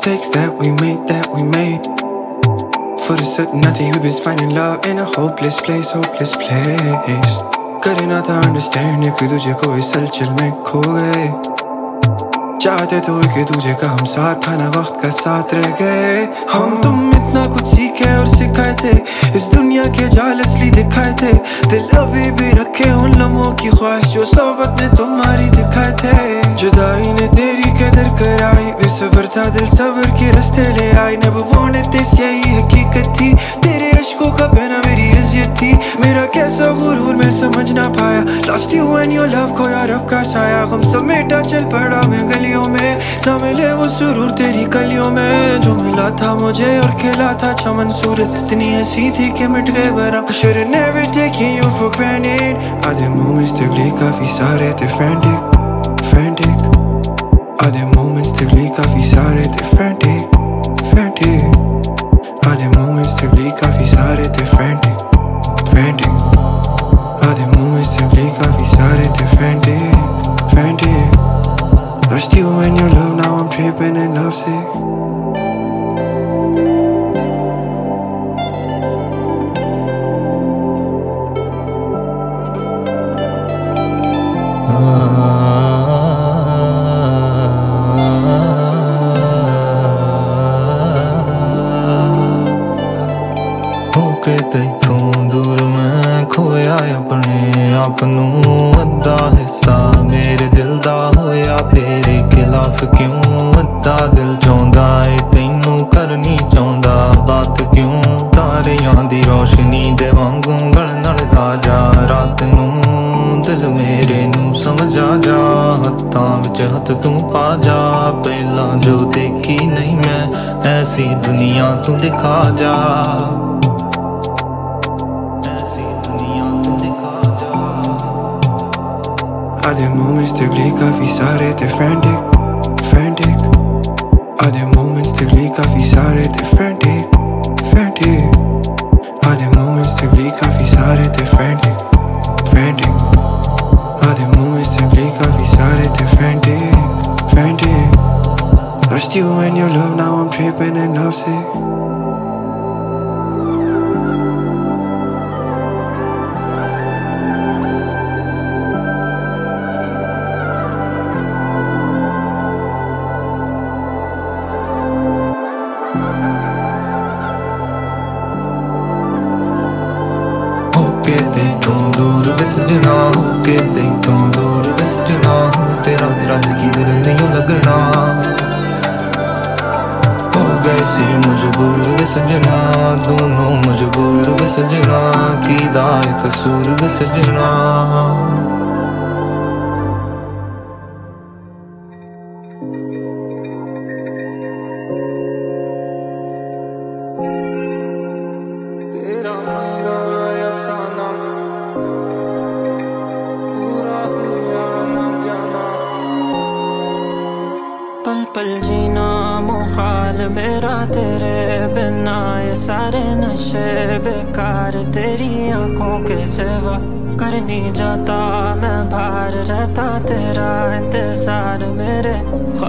mistakes that we made, that we made. For the certainty we was finding love in a hopeless place, hopeless place. करे ना था दूजे को इस हलचल में खो गए चाहते तो एक दूजे का हम साथ था ना वक्त का साथ रह गए हम तुम इतना कुछ सीखे और सिखाए थे इस दुनिया के जाल असली दिखाए थे दिल अभी भी रखे उन लम्हों की ख्वाहिश जो सोबत ने तुम्हारी दिखाए थे। जुदाई ने तेरी कदर कराई, बेसबर था दिल सबर के रस्ते ले आई। नब वो ने तेज यही हकीकत थी। तेरे अशकों का बहना मेरी इज़्ज़त थी। मेरा कैसा गुरूर मैं समझ ना पाया। Last you and your love को यार अब का साया गम समेटा, चल पड़ा मैं गलियों में। ना मिले वो सुरूर तेरी गलियों में। जो मिला था मुझे और खेला था चमन सूरत। इतनी ऐसी थी कि मिट गए बरा have never taken you for granted आधे moments तकली काफ़ी सारे थे frantic frantic आधे moments तकली काफ़ी सारे थे frantic frantic t'impliques à visare tes friendly, friendly. A ah, de moments t'impliques à visare tes friendly, friendly. Lost still when um you love, now I'm tripping and lovesick. ਬਾਤ ਕਿਉਂ ਅੱਧਾ ਦਿਲ ਚਾਹੁੰਦਾ ਏ? ਤੈਨੂੰ ਕਰਨੀ ਚਾਹੁੰਦਾ। ਬਾਤ ਕਿਉਂ ਤਾਰਿਆਂ ਦੀ ਰੋਸ਼ਨੀ ਦੇ ਵਾਂਗੂ ਗਲ ਨਾਲ ਜਾ? ਰਾਤ ਨੂੰ ਦਿਲ ਮੇਰੇ ਨੂੰ ਸਮਝਾ ਜਾ। ਹੱਥਾਂ ਵਿੱਚ ਹੱਥ ਤੂੰ ਪਾ ਜਾ। ਪਹਿਲਾਂ ਜੋ ਦੇਖੀ ਨਹੀਂ ਮੈਂ, ਐਸੀ ਦੁਨੀਆ ਤੂੰ ਦਿਖਾ ਜਾ। Há de momentos te obliga a avisar te frente avisar este feo होके तैथों दूर विसजना तेरा मेरा दिल की दिल नहीं लगना हो गए सी मजबूर विसजना दोनों मजबूर विसजना की दाए कसूर विसजना तेरा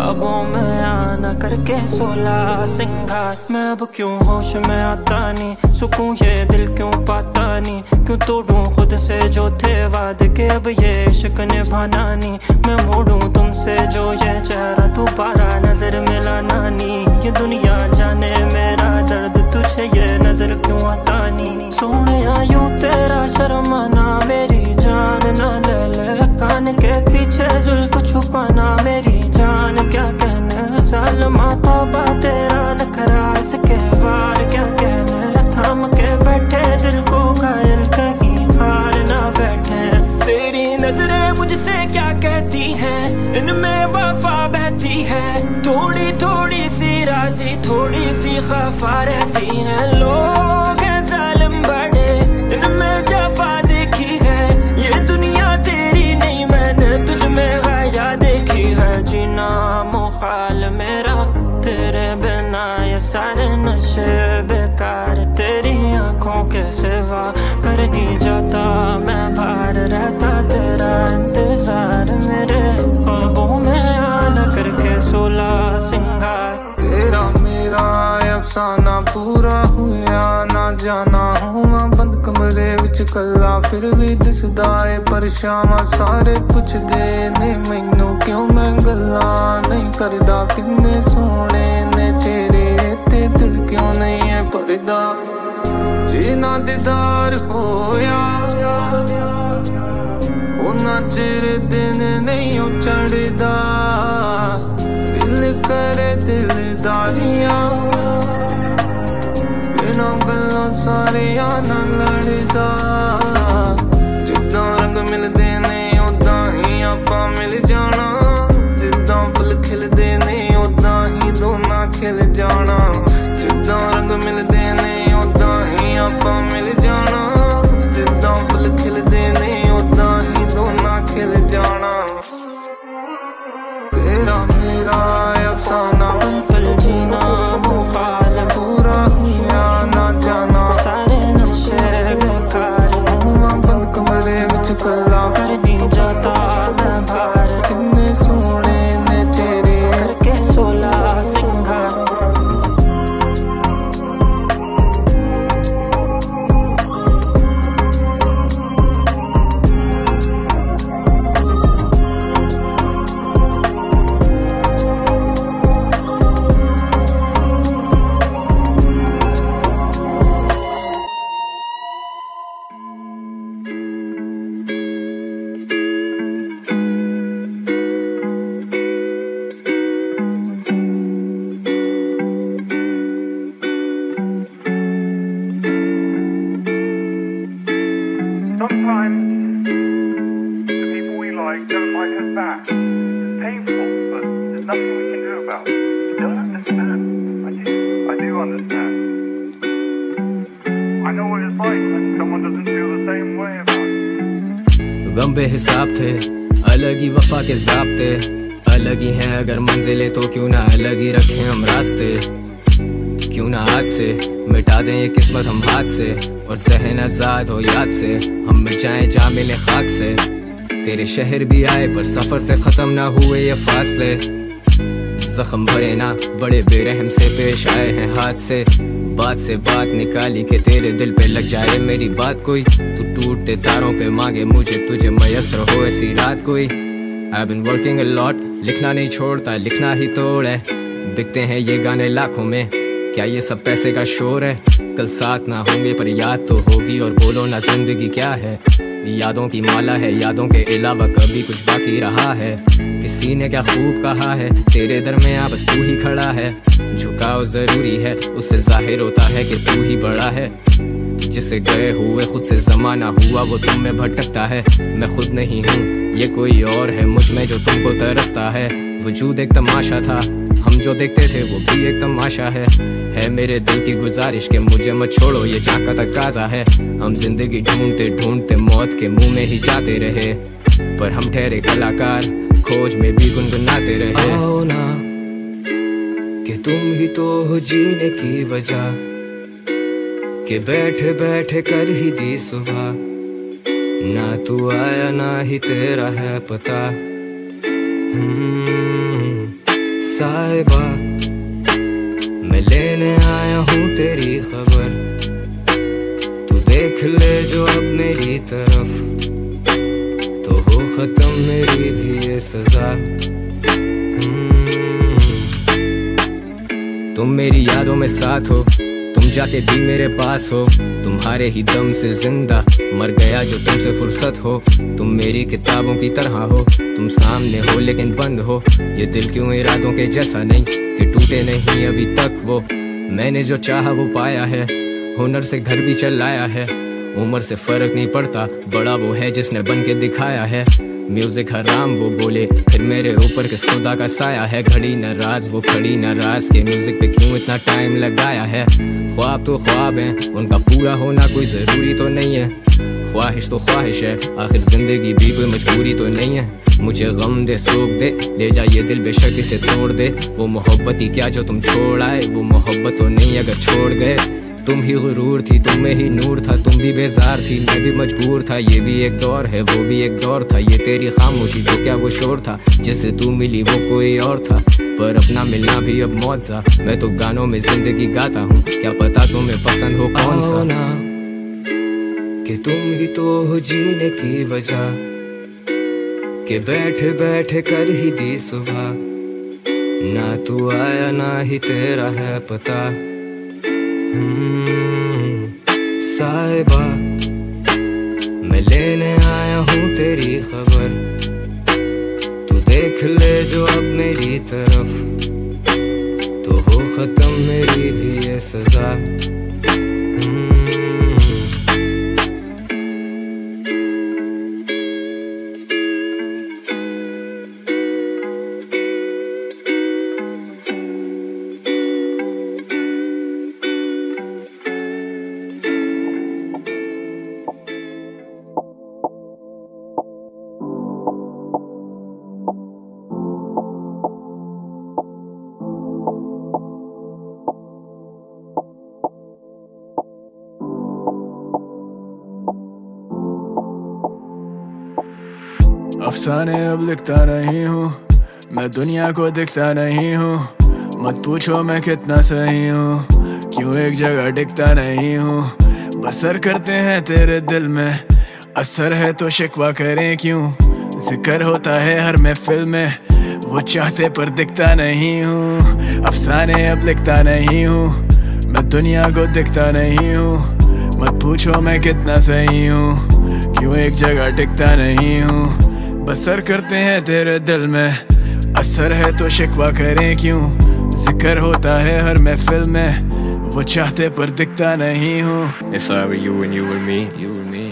ख्वाबों में आना करके सोला, सिंगार। मैं अब क्यों होश में आता नहीं? सुकून ये दिल क्यों पाता नहीं? क्यों तोड़ूं खुद से जो थे वादे के? अब ये इश्क निभाना नहीं। मैं मोड़ूं तुमसे जो ये चेहरा दोबारा नज़र मिलाना नहीं। ये दुनिया जाने मेरा दर्द तुझे ये नज़र क्यों आता नहीं सोने यूँ तेरा शर्माना, मेरी जान ना लल। कान के पीछे जुल्फ छुपाना, मेरी जान क्या कहने? सालमा बा, तेरा नखरा सके वार, क्या कहने? थाम के बैठे दिल को घायल कहीं हार। नज़रें मुझसे क्या कहती हैं? इनमें वफा बहती है। थोड़ी थोड़ी सी राज़ी, थोड़ी सी खफा रहती है। लोग हैं जालिम बड़े, इनमें जफा देखी है। ये दुनिया तेरी नहीं, मैंने तुझ में गाया देखी है। जीना मुखाल मेरा, तेरे बिना ये सारे नशे कैसे वा कर नहीं ਬੰਦ ਕਮਰੇ ਵਿੱਚ ਕੱਲਾ ਫਿਰ ਵੀ ਦਿਸਦਾ ਏ ਪਰਛਾਵਾਂ ਸਾਰੇ ਪੁੱਛਦੇ ਨੇ ਮੈਨੂੰ ਕਿਉਂ ਮੈਂ ਗੱਲਾਂ ਨਹੀਂ ਕਰਦਾ ਕਿੰਨੇ ਸੋਹਣੇ ਨੇ ਤੇਰੇ ਤੇ ਦਿਲ ਕਿਉਂ ਨਹੀਂ ਹੈ ਪਰਦਾ ਜੀਨਾ ਦਿਦਾਰ ਹੋਇਆ। ਉਹਨਾਂ ਚਿਰ ਦਿਨ ਨਹੀਂ ਉਹ ਚੜਦਾ ਦਿਲ ਕਰੇ ਦਿਲਦਾਰੀਆਂ। ਬਿਨਾਂ ਗੱਲਾਂ ਸਾਰਿਆਂ ਨਾਲ ਲੜਦਾ। ਜਿੱਦਾਂ ਰੰਗ ਮਿਲਦੇ ਨੇ ਉਦਾਂ ਹੀ ਆਪਾਂ ਮਿਲ ਜਾਣਾ। थे। अलग ही वफा के जाबते। अलग ही हैं अगर मंजिलें तो क्यों ना अलग ही रखें हम रास्ते। क्यों ना हाथ से मिटा दें ये किस्मत हम हाथ से। और सहन आज़ाद हो याद से हम मिट जाएँ जा मिले खाक से। तेरे शहर भी आए पर सफ़र से खत्म ना हुए ये फासले। जख्म भरे ना बड़े बेरहम से पेश आए हैं हाथ से। बात से बात निकाली के तेरे दिल पे लग जाए मेरी बात कोई। तू टूटते तारों पे मांगे मुझे, तुझे मयसर हो ऐसी रात कोई। I've been working a lot, लिखना नहीं छोड़ता, लिखना ही तोड़ है। बिकते हैं ये गाने लाखों में, क्या ये सब पैसे का शोर है? कल साथ ना होंगे पर याद तो होगी, और बोलो ना ज़िंदगी क्या है? यादों की माला है, यादों के अलावा कभी कुछ बाकी रहा है। किसी ने क्या खूब कहा है? तेरे दरमियाँ बस तू ही खड़ा है। झुकाव ज़रूरी है। उससे ज़ाहिर होता है कि तू ही बड़ा है। जिसे गए हुए खुद से जमाना हुआ, वो तुम में भटकता है। मैं खुद नहीं हूँ, ये कोई और है। मुझमें जो तुमको तरसता है, वजूद एक तमाशा था। हम जो देखते थे, वो भी एक तमाशा है। है मेरे दिल की गुजारिश के मुझे मत छोड़ो, ये जहाँ का तकाजा है। हम ज़िंदगी ढूंढते ढूंढते मौत के मुँह में ही जाते रहे। पर हम ठहरे कलाकार, खोज में भी गुनगुनाते रहे। आओ ना। तुम ही तो हो जीने की वजह। के बैठे बैठे कर ही दी सुबह। ना तू आया ना ही तेरा है पता। हम्म, साहिबा मैं लेने आया हूँ तेरी खबर। तू देख ले जो अब मेरी तरफ़। तो हो खत्म मेरी भी ये सजा। तुम मेरी यादों में साथ हो। तुम जाके भी मेरे पास हो। तुम्हारे ही दम से ज़िंदा मर गया जो तुमसे फुर्सत हो। तुम मेरी किताबों की तरह हो। तुम सामने हो लेकिन बंद हो। ये दिल क्यों इरादों के जैसा नहीं कि टूटे नहीं अभी तक वो? मैंने जो चाहा वो पाया है। हुनर से घर भी चलाया है। उम्र से फ़र्क नहीं पड़ता। बड़ा वो है जिसने बन के दिखाया है। म्यूज़िक हराम वो बोले, फिर मेरे ऊपर किस खुदा का साया है? घड़ी नाराज़, वो खड़ी नाराज़ के म्यूज़िक पे क्यों इतना टाइम लगाया है? ख्वाब तो ख्वाब हैं, उनका पूरा होना कोई ज़रूरी तो नहीं है। ख्वाहिश तो ख्वाहिश है, आखिर ज़िंदगी भी कोई मजबूरी तो नहीं है। मुझे गम दे, सोख दे, ले जा ये दिल बेशक इसे तोड़ दे। वो मोहब्बत ही क्या जो तुम छोड़ आए, वो मोहब्बत तो नहीं अगर छोड़ गए। तुम ही गुरूर थी, तुम में ही नूर था, तुम भी बेजार थी, मैं भी मजबूर था, ये भी एक दौर है, वो भी एक दौर था, ये तेरी खामोशी तो क्या वो शोर था, जिससे तू मिली वो कोई और था, पर अपना मिलना भी अब मौत सा, मैं तो गानों में ज़िंदगी गाता हूँ, क्या पता तुम्हें पसंद हो कौन सा? ना, कि तुम ही तो हो जीने की वजह, कि बैठे बैठे कर ही दी सुबह, ना तू आया, ना ही तेरा है पता। साहिबा, मैं लेने आया हूँ तेरी खबर। तू देख ले जो अब मेरी तरफ़। तो हो खत्म मेरी भी ये सजा। अफसाने अब लिखता नहीं हूँ। मैं दुनिया को दिखता नहीं हूँ। मत पूछो मैं कितना सही हूँ। क्यों एक जगह टिकता नहीं हूँ? बसर करते हैं तेरे दिल में। असर है तो शिकवा करें क्यों? ज़िक्र होता है हर महफिल में। वो चाहते पर दिखता नहीं हूँ। अफसाने अब लिखता नहीं हूँ। मैं दुनिया को दिखता नहीं हूँ। मत पूछो मैं कितना सही हूँ। क्यों एक जगह टिकता नहीं हूँ? बसर करते हैं तेरे दिल में। असर है तो शिकवा करें क्यों? ज़िक्र होता है हर महफिल में। वो चाहते पर दिखता नहीं हूँ। If I were you and you were me, you were me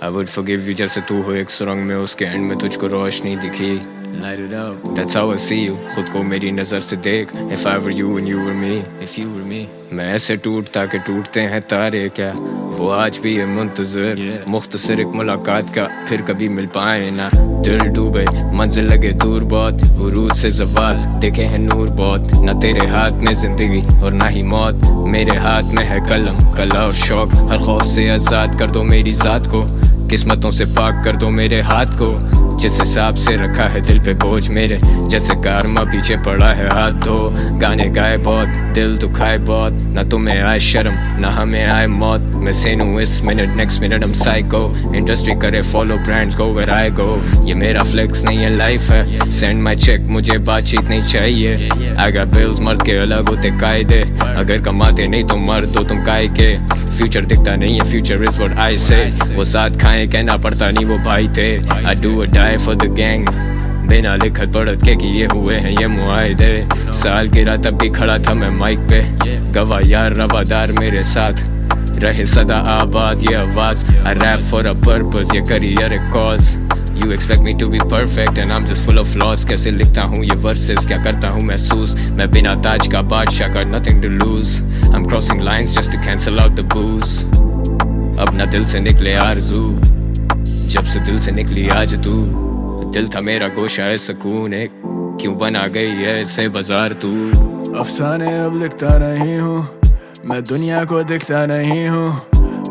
I would forgive you जैसे तू हो एक सुरंग में। उसके एंड में तुझको रोशनी दिखी। Light it up. That's how I see you. खुद को मेरी नज़र से देख. If I were you and you were me. If you were me. मैं ऐसे टूटता के टूटते हैं तारे क्या वो आज भी है मुंतजर yeah. मुख्तसर एक मुलाकात का फिर कभी मिल पाए ना दिल डूबे मंजिल लगे दूर बहुत उरूज से जवाल देखे हैं नूर बहुत ना तेरे हाथ में ज़िंदगी और ना ही मौत मेरे हाथ में है कलम कला और शौक हर खौफ से आज़ाद कर दो मेरी जात को किस्मतों से पाक कर दो मेरे हाथ को। जिस हिसाब से रखा है दिल पे बोझ मेरे, जैसे कारमा पीछे पड़ा है हाथ धो गाने गाए बहुत, दिल दुखाए बहुत, ना तुम्हें आए शर्म, ना हमें आए मौत। मैं सेनू इस मिनट नेक्स्ट मिनट हम साइको इंडस्ट्री करे follow brands go where I go ये मेरा फ्लेक्स नहीं है लाइफ है। सेंड माई चेक मुझे बातचीत नहीं चाहिए। अगर बिल्स मर्द के अलग होते कायदे। अगर कमाते नहीं तो मर्द दो तुम काय के फ्यूचर दिखता नहीं है फ्यूचर इज़ व्हाट आई से वो साथ खाए कहना पड़ता नहीं वो भाई थे. I do a die for the gang बिना लिखत पढ़त के कि ये हुए हैं ये मुआदे साल गिरा तब भी खड़ा था मैं माइक पे. गवा यार रवादार मेरे साथ. रहे सदा आबाद ये आवाज़. I rap for a purpose ये career a cause You expect me to be perfect and I'm just full of flaws. कैसे लिखता हूँ ये verses? क्या करता हूँ महसूस? मैं बिना ताज का बादशाह का nothing to lose. I'm crossing lines just to cancel out the booze. अब ना दिल से निकले आरज़ू, जब से दिल से निकली आज तू। दिल था मेरा गोशा है सुकून, एक क्यों बना गई है ऐसे बाज़ार तू? अफसाने अब लिखता नहीं हूँ, मैं दुनिया को दिखता नहीं हूँ।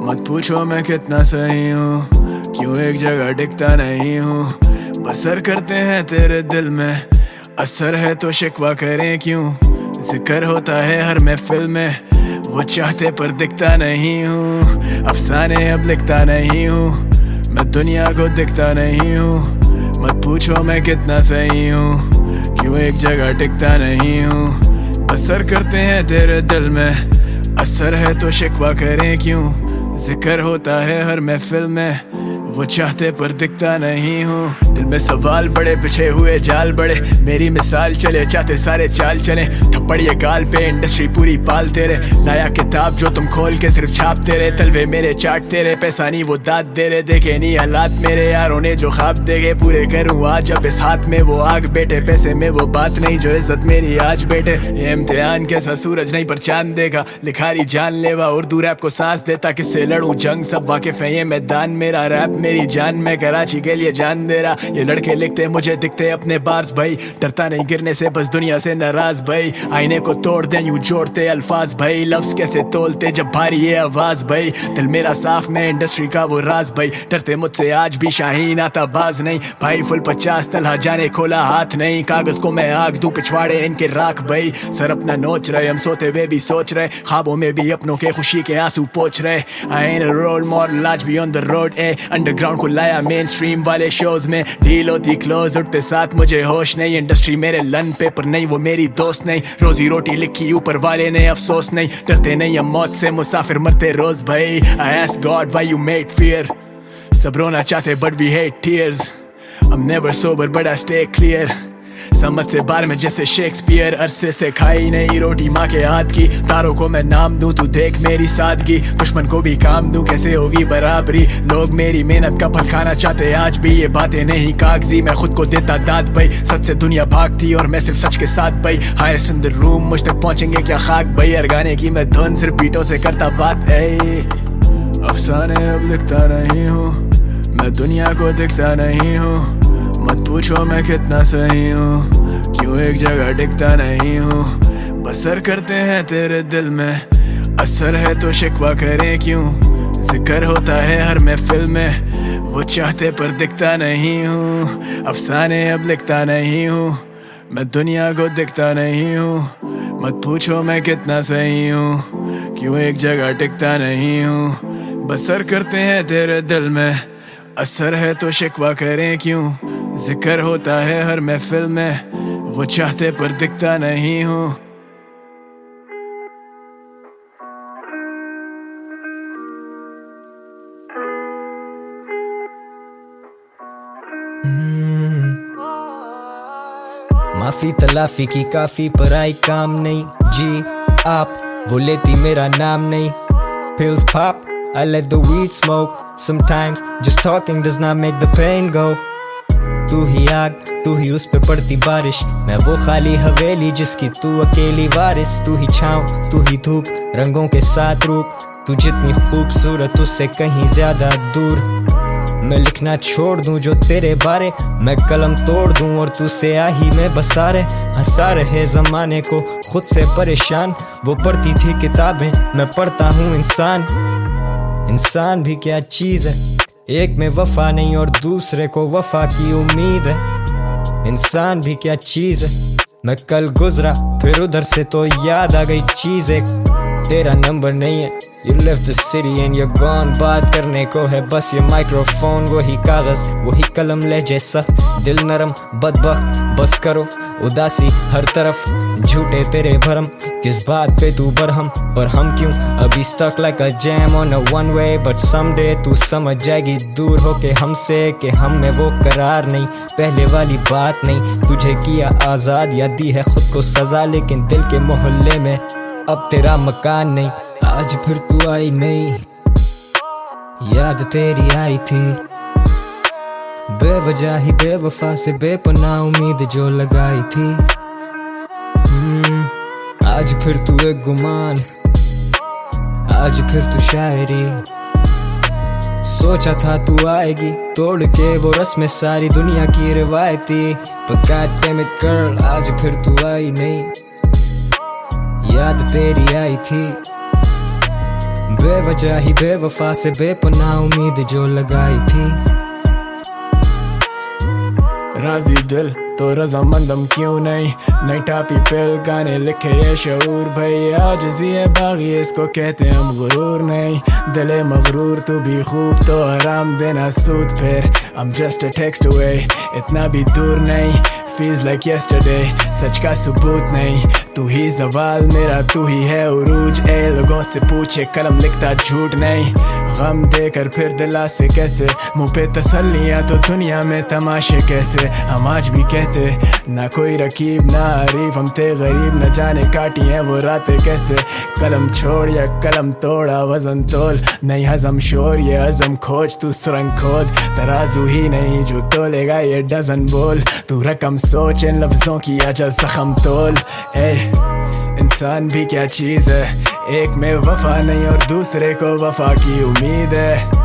मत पूछो मैं कितना सही हूँ। क्यों एक जगह टिकता नहीं हूँ? बसर करते हैं तेरे दिल में। असर है तो शिकवा करें क्यों? ज़िक्र होता है हर महफिल में। वो चाहते पर दिखता नहीं हूँ। अफसाने अब लिखता नहीं हूँ। मैं दुनिया को दिखता नहीं हूँ। मत पूछो मैं कितना सही हूँ। क्यों एक जगह टिकता नहीं हूँ? असर करते हैं तेरे दिल में। असर है तो शिकवा करें क्यों? ज़िक्र होता है हर महफिल में। वो चाहते पर दिखता नहीं हूँ। दिल में सवाल बड़े, पिछे हुए जाल बड़े। मेरी मिसाल चले, चाहते सारे चाल चले। थप्पड़ ये गाल पे इंडस्ट्री पूरी पाल तेरे लाया किताब जो तुम खोल के सिर्फ़ छाप तेरे तलवे मेरे चाट तेरे पैसा नहीं, वो दाद दे रहे। देखे नहीं हालात मेरे यारों ने जो ख्वाब देखे। पूरे करूँ आज, अब इस हाथ में वो आग बेटे पैसे में वो बात नहीं, जो इज़्ज़त मेरी आज बेटे ये इम्तिहान कैसा सूरज नहीं पर चाँद देगा लिखारी जान लेवा उर्दू रैप को सांस देता। किससे लड़ू? जंग सब वाकिफ है, ये मैदान मेरा। रैप मेरी जान मैं कराची के लिए जान दे रहा। ये लड़के लिखते, मुझे दिखते अपने बार्स भाई। डरता नहीं गिरने से, बस दुनिया से नाराज़, भाई। आईने को तोड़ दे, यूँ जोड़ते अल्फाज, भाई। लफ्ज कैसे तोलते, जब भारी ये आवाज़, भाई। दिल मेरा साफ़, में इंडस्ट्री का वो राज, भाई। डरते मुझसे आज भी शाहीन आता बाज नहीं। भाई, फुल पचास तलहा जाने खोला हाथ नहीं। कागज़ को मैं आग दू, पिछवाड़े इनके राख, भाई। सर अपना नोच रहे, हम सोते हुए भी सोच रहे। ख्वाबों में भी अपनों के खुशी के आँसू पोच रहे। आई रोल मॉडल आज भी on the road a underground को लाया मेन स्ट्रीम वाले शोज़ में। डील होती क्लोज उठते साथ मुझे होश नहीं। इंडस्ट्री मेरे लन पेपर नहीं, वो मेरी दोस्त नहीं। रोजी रोटी लिखी ऊपर वाले ने अफसोस नहीं। डरते नहीं हम मौत से मुसाफिर मरते रोज भाई। I ask God why you made fear सब रोना चाहते but we hate tears I'm never sober, but I stay clear समझ से बार में जैसे शेक्सपियर अरसे से खाई नहीं रोटी माँ के हाथ की। तारों को मैं नाम दूँ, तू देख मेरी सादगी। दुश्मन को भी काम दूँ, कैसे होगी बराबरी? लोग मेरी मेहनत का फल खाना चाहते आज भी ये बातें नहीं कागज़ी। मैं खुद को देता दाद भाई, सच से दुनिया भागती और मैं सिर्फ़ सच के साथ भाई। इन द रूम, मुझ तक पहुँचेंगे क्या खाक भाई? हर गाने की मैं धुन सिर्फ़ बीटों से करता बात है अफसाने अब लिखता नहीं हूँ, मैं दुनिया को दिखता नहीं हूँ। मत पूछो मैं कितना सही हूँ। क्यों एक जगह टिकता नहीं हूँ? बसर करते हैं तेरे दिल में। असर है तो शिकवा करें क्यों? ज़िक्र होता है हर महफिल में। वो चाहते पर दिखता नहीं हूँ। अफसाने अब लिखता नहीं हूँ। मैं दुनिया को दिखता नहीं हूँ। मत पूछो मैं कितना सही हूँ। क्यों एक जगह टिकता नहीं हूँ? बसर करते हैं तेरे दिल में। असर है तो शिकवा करें क्यों? ज़िक्र होता है हर महफिल में वो चाहते पर दिखता नहीं हूँ माफ़ी तलाफी की काफ़ी पर आई काम नहीं जी आप वो लेती मेरा नाम नहीं pills pop I let the weed smoke sometimes just talking does not make the pain go तू ही आग, तू ही उस पे पड़ती बारिश। मैं वो खाली हवेली जिसकी तू अकेली वारिस। तू ही छाँव, तू ही धूप, रंगों के साथ रूप। तू जितनी खूबसूरत, उससे कहीं ज़्यादा दूर। मैं लिखना छोड़ दूँ जो तेरे बारे। मैं कलम तोड़ दूँ और तू से आही में बसा रहे हंसा रहे जमाने को, खुद से परेशान। वो पढ़ती थी किताबें, मैं पढ़ता हूँ इंसान। इंसान भी क्या चीज़ है? एक में वफा नहीं और दूसरे को वफा की उम्मीद है। इंसान भी क्या चीज़ है? मैं कल गुजरा, फिर उधर से तो याद आ गई चीज़। एक तेरा नंबर नहीं है। You left the city and you're gone. बात करने को है, बस ये माइक्रोफोन वही कागज़, वही कलम ले जैसा। दिल नरम, बदबख्त, बस करो, उदासी हर तरफ़। झूठे तेरे भरम, किस बात पे तू बरहम? पर हम क्यों? अभी stuck like a jam on a one way, but someday तू समझ जाएगी दूर हो के हमसे कि हम में वो करार नहीं। पहले वाली बात नहीं, तुझे किया आज़ाद या दी है खुद को सजा, लेकिन दिल के मोहल्ले में अब तेरा मकान नहीं आज फिर तू आई नहीं। याद तेरी आई थी। बेवजह ही बेवफा से बेपना उम्मीद जो लगाई थी। हम्म, आज फिर तू एक गुमान आज फिर तू शायरी। सोचा था तू आएगी तोड़ के वो रस्में सारी दुनिया की रिवायती। पर girl आज फिर तू आई नहीं। याद तेरी आई थी। बेवजह ही बेवफा से बेपना उम्मीद जो लगाई थी। राज़ी दिल तो रजामंदम क्यों नहीं? नई टापी पिल गाने लिखे ये शऊर भाई, आज है बागी, इसको कहते हम गुरूर नहीं। दिले मगरूर, तू भी खूब तो आराम देना सूद फिर। I'm just a text away, इतना भी दूर नहीं। Feels like yesterday, सच का सबूत नहीं। तू ही जवाल, मेरा तू ही है उरूज। ए, लोगों से पूछे, कलम लिखता झूठ नहीं। गम देकर फिर दिला से कैसे? मुँह पे तसलियाँ तो दुनिया में तमाशे कैसे? हम आज भी कहते, ना कोई रकीब, ना हरीफ हम थे गरीब, न जाने काटी हैं वो रातें कैसे? कलम छोड़ या कलम तोड़ा, वज़न तोल। नहीं, हजम शोर, ये हजम खोज, तू सुरंग खोद। तराजू ही नहीं, जो तोलेगा ये डजन बोल। तू रकम सोच, इन लफ्जों की आजा जख्म तोल। ए इंसान भी क्या चीज़ है? एक में वफा नहीं और दूसरे को वफा की उम्मीद है।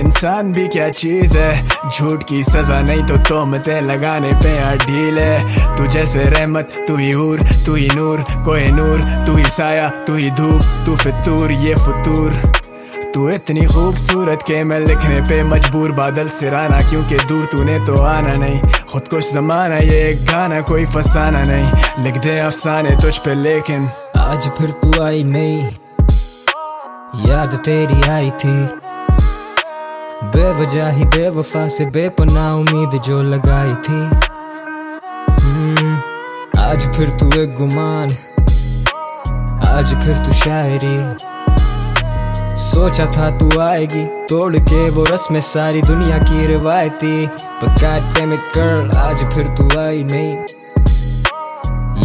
इंसान भी क्या चीज़ है? झूठ की सजा नहीं तो तोमते लगाने पे ढील है। तू जैसे रहमत, तू ही हूर, तू ही नूर, कोई नूर, तू ही साया, तू ही धूप, तू फितूर, ये फतूर। तू इतनी खूबसूरत के मैं लिखने पे मजबूर बादल सिराना क्योंकि दूर तूने तो आना नहीं। खुद कुछ जमाना ये एक गाना कोई फसाना नहीं। लिख दे अफसाने तुझ पे लेकिन आज फिर तू आई नहीं। याद तेरी आई थी। बेवजह ही बेवफा से बेपना उम्मीद जो लगाई थी। हम्म, आज फिर तू एक गुमान। आज फिर तू शायरी। सोचा था तू आएगी, तोड़ के वो रस में सारी दुनिया की रिवायती। Girl, आज फिर तू आई नहीं।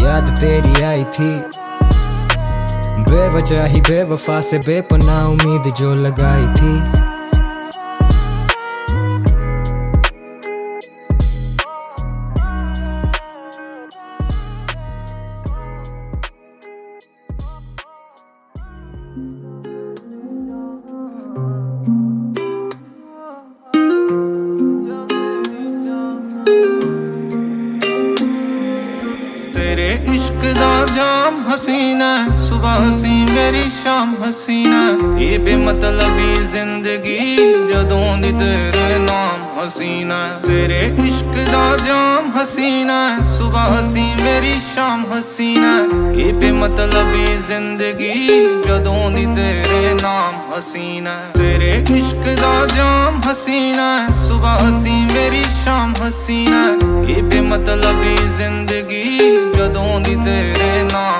याद तेरी आई थी। बेवजह ही बेवफा से बेपना उम्मीद जो लगाई थी। इश्क दा जाम हसीना सुबह हसी मेरी शाम हसीना ये बेमतलबी ज़िंदगी जदों दी ਹਸੀਨਾ ਤੇਰੇ ਇਸ਼ਕ ਦਾ ਜਾਮ ਹਸੀਨਾ ਸੁਬਾਹ ਹਸੀ, ਮੇਰੀ ਸ਼ਾਮ ਹਸੀਨਾ ਇਹ ਬੇ ਮਤਲਬੀ ਜ਼ਿੰਦਗੀ, ਜਦੋਂ ਦੀ ਤੇਰੇ ਨਾਮ ਹਸੀਨਾ ਤੇਰੇ ਇਸ਼ਕ ਦਾ ਜਾਮ ਹਸੀਨਾ ਸੁਬਾਹ ਹਸੀ, ਮੇਰੀ ਸ਼ਾਮ ਹਸੀਨਾ ਇਹ ਬੇ ਮਤਲਬੀ ਜ਼ਿੰਦਗੀ, ਜਦੋਂ ਦੀ ਤੇਰੇ ਨਾਮ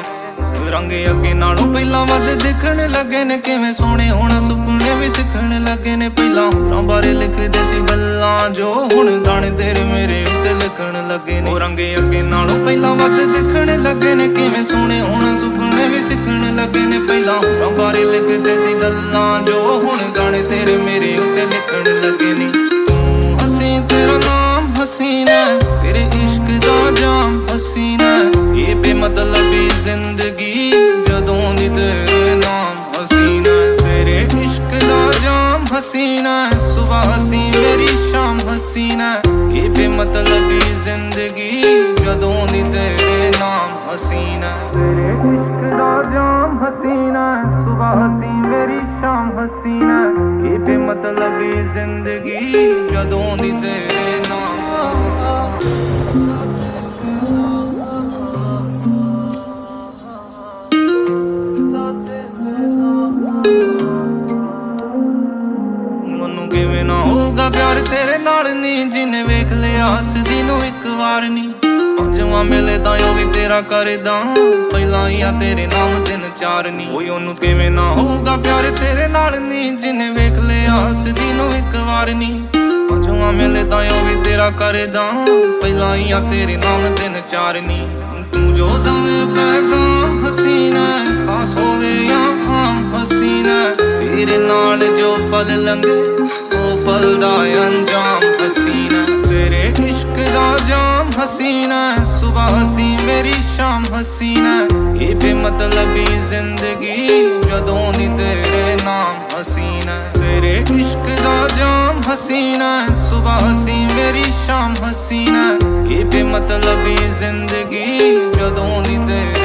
ਰੰਗ ਅੱਗੇ ਨਾਲੋਂ ਪਹਿਲਾਂ ਵੱਧ ਦਿਖਣ ਲੱਗੇ ਨੇ, ਕਿਵੇਂ ਸੋਹਣੇ ਹੋਣਾ, ਸੁਪਨੇ ਵੀ ਸਿੱਖਣ ਲੱਗੇ ਨੇ। ਪਹਿਲਾਂ ਹੋਰਾਂ ਬਾਰੇ ਲਿਖਦੇ ਸੀ ਗੱਲਾਂ ਜੋ ਹੁਣ ਗਾਣੇ ਤੇਰੇ ਮੇਰੇ ਉੱਤੇ ਲਿਖਣ ਲੱਗੇ ਨੇ। ਰੰਗ ਅੱਗੇ ਨਾਲੋਂ ਪਹਿਲਾਂ ਵੱਧ ਦਿਖਣ ਲੱਗੇ ਨੇ, ਕਿਵੇਂ ਸੋਹਣੇ ਹੋਣਾ, ਸੁਪਨੇ ਵੀ ਸਿੱਖਣ ਲੱਗੇ ਨੇ। ਪਹਿਲਾਂ ਹੋਰਾਂ ਬਾਰੇ ਲਿਖਦੇ ਸੀ ਗੱਲਾਂ ਜੋ ਹੁਣ ਗਾਣੇ ਤੇਰੇ ਮੇਰੇ ਉੱਤੇ ਲਿਖਣ ਲੱਗੇ ਨੇ। ਤੂੰ ਹਸੀ, ਤੇਰਾ ਨਾਮ ਹਸੀਨਾ हसीना सुबह हसी मेरी शाम हसीना ये बेमतलबी जिंदगी जदों दी तेरे नाम ਉਹਨੂੰ ਕਿਵੇਂ ਨਾ ਹੋਊਗਾ ਪਿਆਰ ਤੇਰੇ ਨਾਲ ਨਹੀਂ ਜਿਨੇ ਵੇਖ ਲਿਆ ਹੱਸਦੀ ਨੂੰ ਇੱਕ ਵਾਰ ਨਹੀਂ ਪੰਜਵਾਂ ਮਿਲੇ ਤਾਂ ਉਹ ਵੀ ਤੇਰਾ ਕਰਦਾ। ਪਹਿਲਾਂ ਹੀ ਆ ਤੇਰੇ ਨਾਮ ਤਿੰਨ ਚਾਰ ਨਹੀਂ ਓਏ ਉਹਨੂੰ ਕਿਵੇਂ ਨਾ ਹੋਊਗਾ ਪਿਆਰ ਤੇਰੇ ਨਾਲ ਨਹੀਂ ਜਿਨੇ ਵੇਖ ਲਿਆ ਹੱਸਦੀ ਨੂੰ ਇੱਕ ਵਾਰ ਨਹੀਂ ਪੰਜਵਾਂ ਮਿਲੇ ਤਾਂ ਉਹ ਵੀ ਤੇਰਾ ਕਰਦਾ। ਪਹਿਲਾਂ ਹੀ ਆ ਤੇਰੇ ਨਾਮ ਤਿੰਨ ਚਾਰ ਨਹੀਂ ਤੂੰ ਜੋ ਦਵੇਂ ਪੈਗਾਮ ਹਸੀਨਾ ਖਾਸ ਹੋਵੇ ਜਾਂ ਆਮ ਹਸੀਨਾ ਤੇਰੇ ਨਾਲ ਜੋ ਪਲ ਲੰਘੇ, ਉਹ ਪਲ ਦਾ ਅੰਜਾਮ ਹਸੀਨਾ ਇਸ਼ਕ ਦਾ ਜਾਮ ਹਸੀਨਾ ਸੁਬਹ ਹਸੀ, ਮੇਰੀ ਸ਼ਾਮ ਹਸੀਨਾ ਇਹ ਬੇਮਤਲਬੀ ਜ਼ਿੰਦਗੀ ਜਦੋਂ ਨੀ ਤੇਰੇ ਨਾਮ ਹਸੀਨਾ ਤੇਰੇ ਇਸ਼ਕ ਦਾ ਜਾਮ ਹਸੀਨਾ ਸੁਬਹ ਹਸੀ, ਮੇਰੀ ਸ਼ਾਮ ਹਸੀਨਾ ਇਹ ਬੇਮਤਲਬੀ ਜ਼ਿੰਦਗੀ ਜਦੋਂ ਨੀ ਤੇਰੇ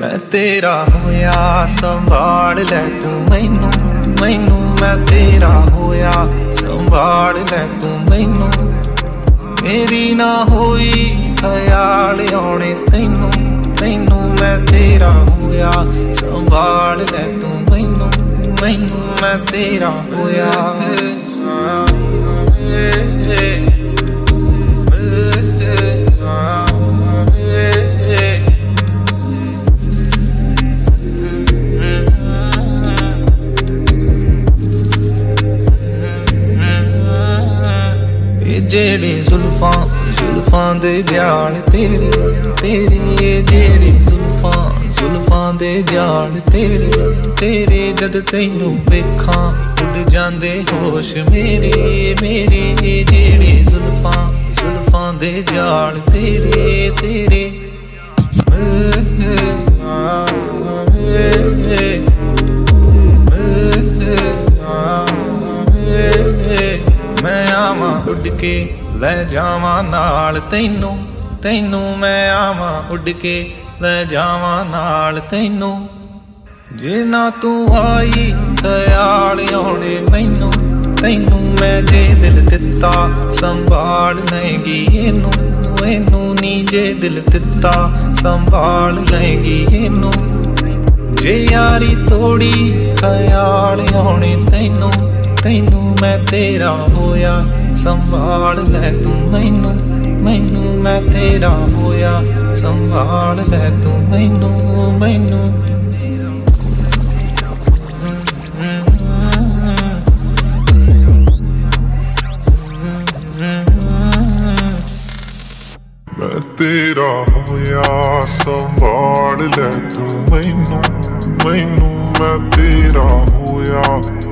ਮੈਂ ਤੇਰਾ ਹੋਇਆ ਸੰਭਾਲ ਲੈ ਤੂੰ ਮੈਨੂੰ ਮੈਨੂੰ ਮੈਂ ਤੇਰਾ ਹੋਇਆ ਸੰਭਾਲ ਲੈ ਤੂੰ ਮੈਨੂੰ ਮੇਰੀ ਨਾ ਹੋਈ ਖਿਆਲ ਆਉਣੇ ਤੈਨੂੰ ਤੈਨੂੰ ਮੈਂ ਤੇਰਾ ਹੋਇਆ ਸੰਭਾਲ ਲੈ ਤੂੰ ਮੈਨੂੰ ਮੈਨੂੰ ਮੈਂ ਤੇਰਾ ਹੋਇਆ ਇਹ ਜਿਹੜੇ ਜ਼ੁਲਮ ਦੇ ਜਾਲ ਤੇਰੇ ਤੇਰੇ ਜਿਹੜੇ ਜ਼ੁਲਫਾਂ ਜ਼ੁਲਫਾਂ ਦੇ ਜਾਲ ਤੇਰੇ ਤੇਰੇ ਜਦ ਤੈਨੂੰ ਵੇਖਾਂ, ਉੱਡ ਜਾਂਦੇ ਹੋਸ਼ ਮੇਰੇ ਮੇਰੇ ਜਿਹੜੀ ਜ਼ੁਲਫਾਂ ਜ਼ੁਲਫਾਂ ਦੇ ਜਾਲ ਤੇਰੇ ਤੇਰੇ। ਕੇ ਲੈ ਜਾਵਾਂ ਨਾਲ ਤੈਨੂੰ ਤੈਨੂੰ ਮੈਂ ਆਵਾਂ ਉੱਡ ਕੇ ਲੈ ਜਾਵਾਂ ਨਾਲ ਤੈਨੂੰ। ਜੇ ਨਾ ਤੂੰ ਆਈ, ਖਿਆਲ ਆਉਣੇ ਮੈਨੂੰ, ਤੈਨੂੰ ਮੈਂ ਜੇ ਦਿਲ ਦਿੱਤਾ ਸੰਭਾਲ ਲਏਗੀ ਇਹਨੂੰ ਇਹਨੂੰ ਨੀ ਜੇ ਦਿਲ ਦਿੱਤਾ ਸੰਭਾਲ ਲਏਗੀ ਇਹਨੂੰ। ਜੇ ਯਾਰੀ ਤੋੜੀ, ਖਿਆਲ ਆਉਣੇ ਤੈਨੂੰ ਤੈਨੂੰ ਮੈਂ ਤੇਰਾ ਹੋਇਆ ਸੰਭਾਲ ਲੈ ਤੂੰ ਮੈਨੂੰ ਮੈਨੂੰ ਮੈਂ ਤੇਰਾ ਹੋਇਆ। ਸੰਭਾਲ ਲੈ ਤੂੰ ਮੈਨੂੰ ਮੈਨੂੰ। ਮੈਂ ਤੇਰਾ ਹੋਇਆ, ਸੰਭਾਲ ਲੈ ਤੂੰ ਮੈਨੂੰ ਮੈਨੂੰ ਮੈਂ ਤੇਰਾ ਹੋਇਆ।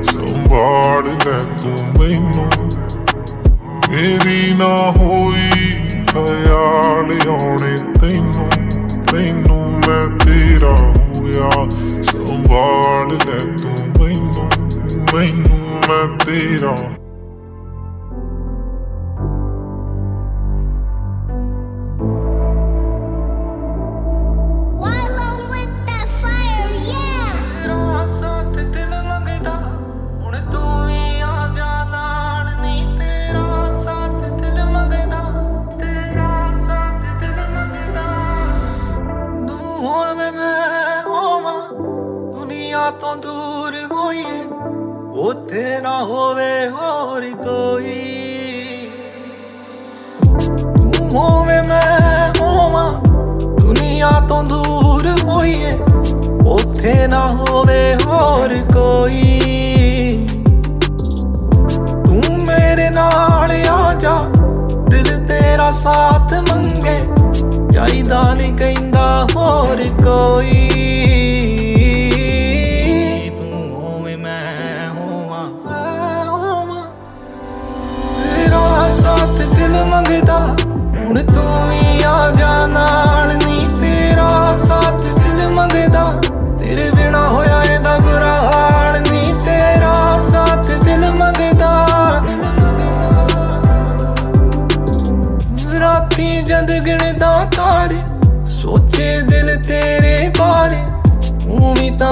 ਸੰਭਾਲ ਲੈ ਤੂੰ ਮੈਨੂੰ। ਤੇਰੀ ਨਾ ਹੋਈ ਖਿਆਲ ਆਉਣੇ, ਤੈਨੂੰ ਤੈਨੂੰ ਮੈਂ ਤੇਰਾ ਹੋਇਆ। ਸੰਭਾਲ ਲੈ ਤੂੰ ਮੈਨੂੰ ਮੈਨੂੰ ਮੈਂ ਤੇਰਾ ਨਾ ਹੋਵੇ ਹੋਰ ਕੋਈ। ਤੂੰ ਮੇਰੇ ਨਾਲ ਆ ਜਾ, ਦਿਲ ਤੇਰਾ ਸਾਥ ਮੰਗੇ, ਚਾਹੀਦਾ ਨਹੀਂ ਕਹਿੰਦਾ ਹੋਰ ਕੋਈ। ਤੂੰ ਹੋਵੇਂ ਮੈਂ ਹੋਵਾਂ। ਮੈਂ ਹੋਵਾਂ। ਤੇਰਾ ਸਾਥ ਦਿਲ ਮੰਗਦਾ, ਹੁਣ ਤੂੰ ਵੀ ਆ ਜਾਣਾ।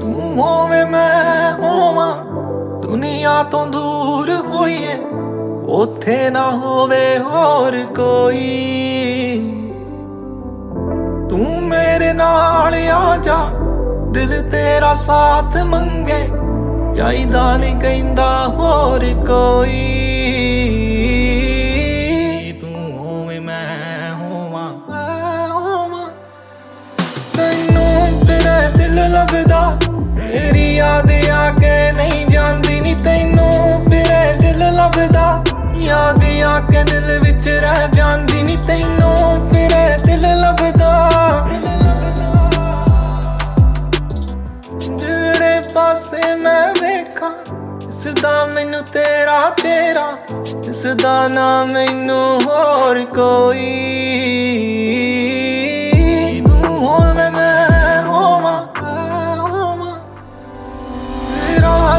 ਤੂੰ ਹੋਵੇਂ ਮੈਂ ਹੋਵਾਂ, ਦੁਨੀਆ ਤੋਂ ਦੂਰ ਹੋਈਏ, ਉੱਥੇ ਨਾ ਹੋਵੇ ਹੋਰ ਕੋਈ। ਤੂੰ ਮੇਰੇ ਨਾਲ ਆ ਜਾ, ਦਿਲ ਤੇਰਾ ਸਾਥ ਮੰਗੇ ਚਾਹੀਦਾ ਨਹੀਂ ਕਹਿੰਦਾ ਹੋਰ ਕੋਈ। ਲੱਭਦਾ ਤੇਰੀ ਯਾਦ ਆ ਕੇ ਨਹੀਂ ਜਾਂਦੀ ਨੀ ਤੈਨੂੰ, ਫਿਰ ਦਿਲ ਲੱਭਦਾ। ਯਾਦ ਆ ਕੇ ਦਿਲ ਵਿੱਚ ਰਹਿ ਜਾਂਦੀ ਨੀ ਤੈਨੂੰ, ਫਿਰ ਦਿਲ ਲੱਭਦਾ। ਜਿਹੜੇ ਪਾਸੇ ਮੈਂ ਵੇਖਾਂ ਸਦਾ ਮੈਨੂੰ ਤੇਰਾ ਚਿਹਰਾ ਸਦਾ ਨਾ ਮੈਨੂੰ ਹੋਰ ਕੋਈ।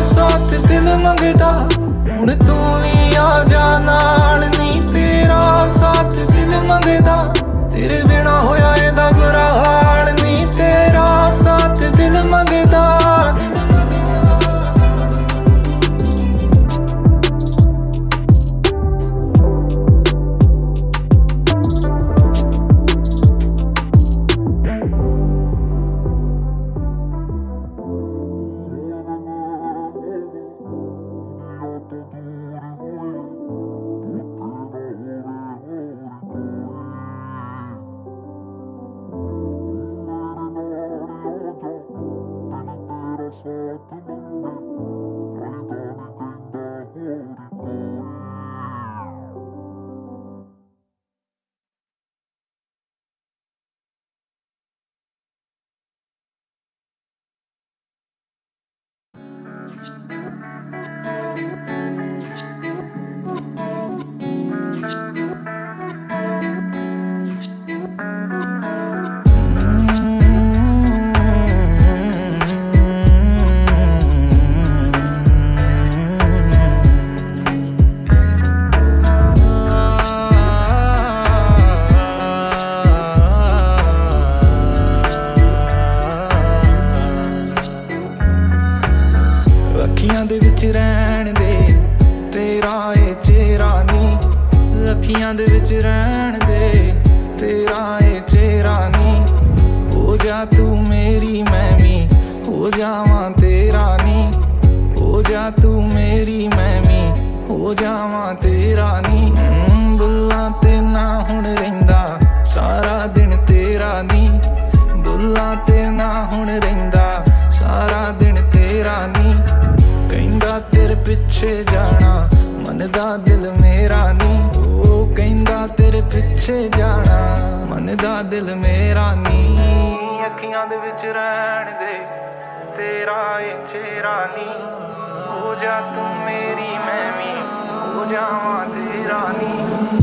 ਸਾਥ ਦਿਲ ਮੰਗਦਾ। ਹੁਣ ਤੂੰ ਵੀ ਆ ਜਾ ਨਾਲ, ਨੀ ਤੇਰਾ ਸਾਥ ਦਿਲ ਮੰਗਦਾ। ਤੇਰੇ ਬਿਨਾ ਹੋਇਆ ਇਹਦਾ ਦੁਨੀਆ ਵਿੱਚ ਰਹਿਣ ਦੇ। ਤੇਰਾ ਇਹ ਚਿਹਰਾ ਨਹੀਂ ਹੋ ਜਾ ਤੂੰ ਮੇਰੀ ਮੈਂ ਵੀ ਹੋ ਜਾਵਾਂ ਤੇਰਾ ਨਹੀਂ